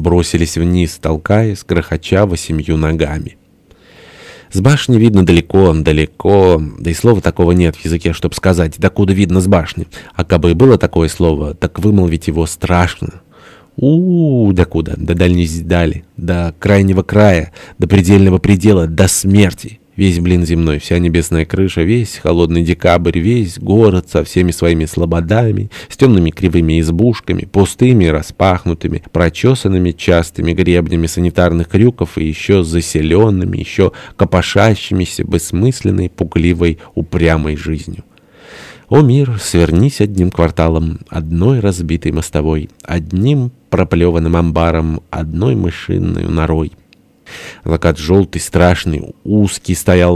бросились вниз, толкаясь, грохоча восемью ногами. С башни видно далеко, далеко, да и слова такого нет в языке, чтобы сказать, докуда видно с башни. А кабы было такое слово, так вымолвить его страшно. У, -у, -у докуда? До дальней дали, до крайнего края, до предельного предела, до смерти. Весь блин земной, вся небесная крыша, весь холодный декабрь, весь город со всеми своими слободами, с темными кривыми избушками, пустыми, распахнутыми, прочесанными частыми гребнями санитарных крюков и еще заселенными, еще копошащимися, бессмысленной, пугливой, упрямой жизнью. О мир, свернись одним кварталом, одной разбитой мостовой, одним проплеванным амбаром, одной мышиной норой. Локат желтый, страшный, узкий стоял